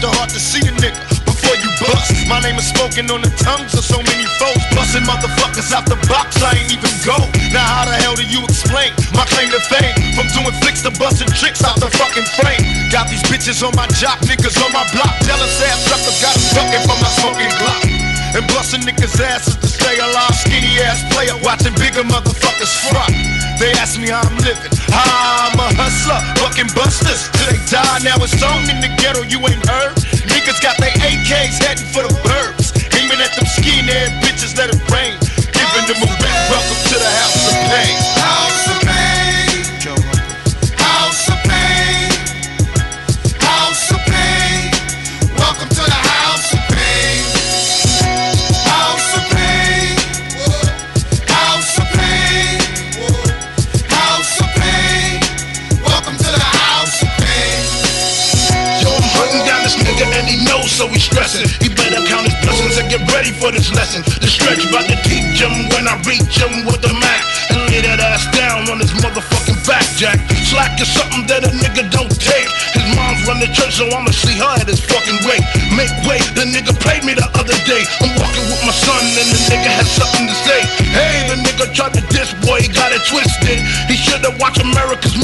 the heart to see a nigga before you bust. My name is spoken on the tongues of so many foes. Busting motherfuckers out the box, I ain't even go. Now how the hell do you explain my claim to fame? From doing flicks to busting tricks out the fucking frame. Got these bitches on my jock, niggas on my block. Jealous ass suckers got them ducking from my smoking Glock. And busting niggas' asses to stay alive. Skinny ass player watching bigger motherfuckers fry. They ask me how I'm living. I'm a hustler, fucking busters till they die. Now it's on in the ghetto, you ain't heard. Niggas got their AKs heading for the so he's stressing. He better count his blessings and get ready for this lesson. The stretch about to teach him when I reach him with the Mac and lay that ass down on his motherfucking back, Jack. Slack is something that a nigga don't take. His mom's run the church, so I'ma see her at his fucking wake. Make way, the nigga paid me the other day. I'm walking with my son and the nigga has something to say. Hey, the nigga tried to diss, boy, he got it twisted. He should've watched America's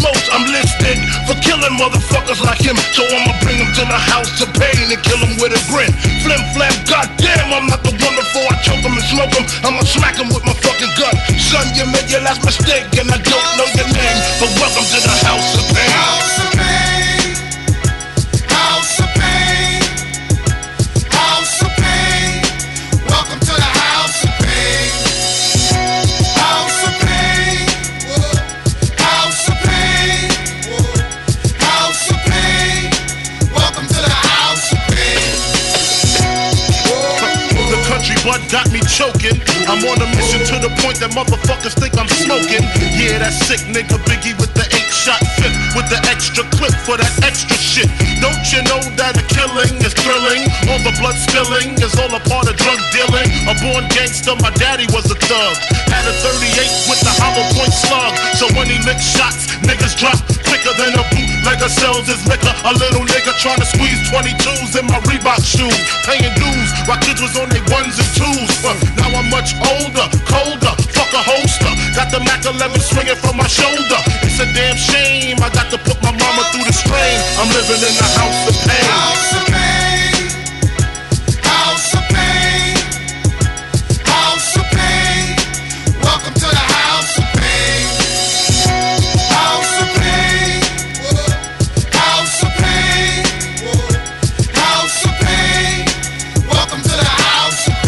motherfuckers like him, so I'ma bring him to the house of pain and kill him with a grin. Flim flam, goddamn, I'm not the one before I choke him and smoke him. I'ma smack him with my fucking gun. Son, you made your last mistake and I don't know your name, but welcome to the. House of pain. Butt got me choking. I'm on a mission to the point that motherfuckers think I'm smoking. Yeah, that sick nigga Biggie with the eight shot fifth with the extra clip for that extra shit. Don't you know that a killing is thrilling? All the blood spilling is all a part of drug dealing. A born gangster, my daddy was a thug. Had a 38 with the hollow point slug. So when he licked shots, niggas drop quicker than a bootlegger sells his liquor. A little nigga trying to squeeze 22s in my Reebok shoes. Paying dues while kids was on their ones living in the.